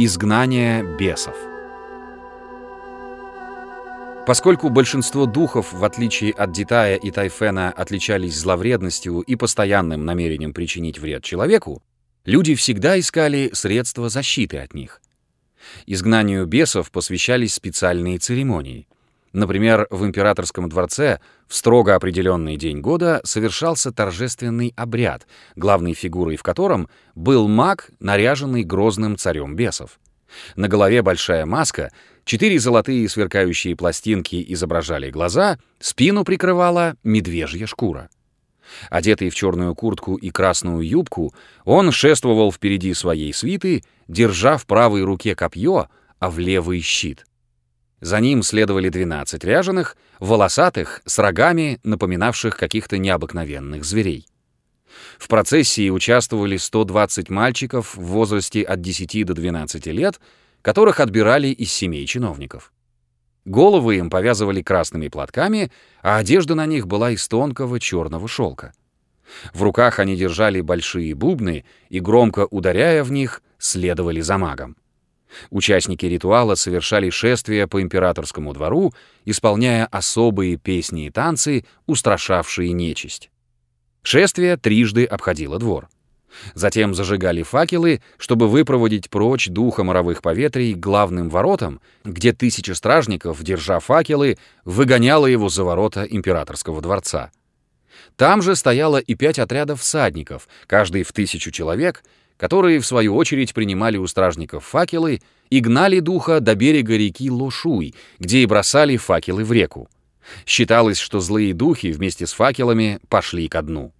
Изгнание бесов. Поскольку большинство духов, в отличие от Дитая и Тайфена, отличались зловредностью и постоянным намерением причинить вред человеку, люди всегда искали средства защиты от них. Изгнанию бесов посвящались специальные церемонии — Например, в императорском дворце в строго определенный день года совершался торжественный обряд, главной фигурой в котором был маг, наряженный грозным царем бесов. На голове большая маска, четыре золотые сверкающие пластинки изображали глаза, спину прикрывала медвежья шкура. Одетый в черную куртку и красную юбку, он шествовал впереди своей свиты, держа в правой руке копье, а в левый щит. За ним следовали 12 ряженых, волосатых, с рогами, напоминавших каких-то необыкновенных зверей. В процессии участвовали 120 мальчиков в возрасте от 10 до 12 лет, которых отбирали из семей чиновников. Головы им повязывали красными платками, а одежда на них была из тонкого черного шелка. В руках они держали большие бубны и, громко ударяя в них, следовали за магом. Участники ритуала совершали шествия по императорскому двору, исполняя особые песни и танцы, устрашавшие нечисть. Шествие трижды обходило двор. Затем зажигали факелы, чтобы выпроводить прочь духа моровых поветрий главным воротам, где тысяча стражников, держа факелы, выгоняла его за ворота императорского дворца. Там же стояло и пять отрядов всадников, каждый в тысячу человек, которые, в свою очередь, принимали у стражников факелы и гнали духа до берега реки Лошуй, где и бросали факелы в реку. Считалось, что злые духи вместе с факелами пошли ко дну.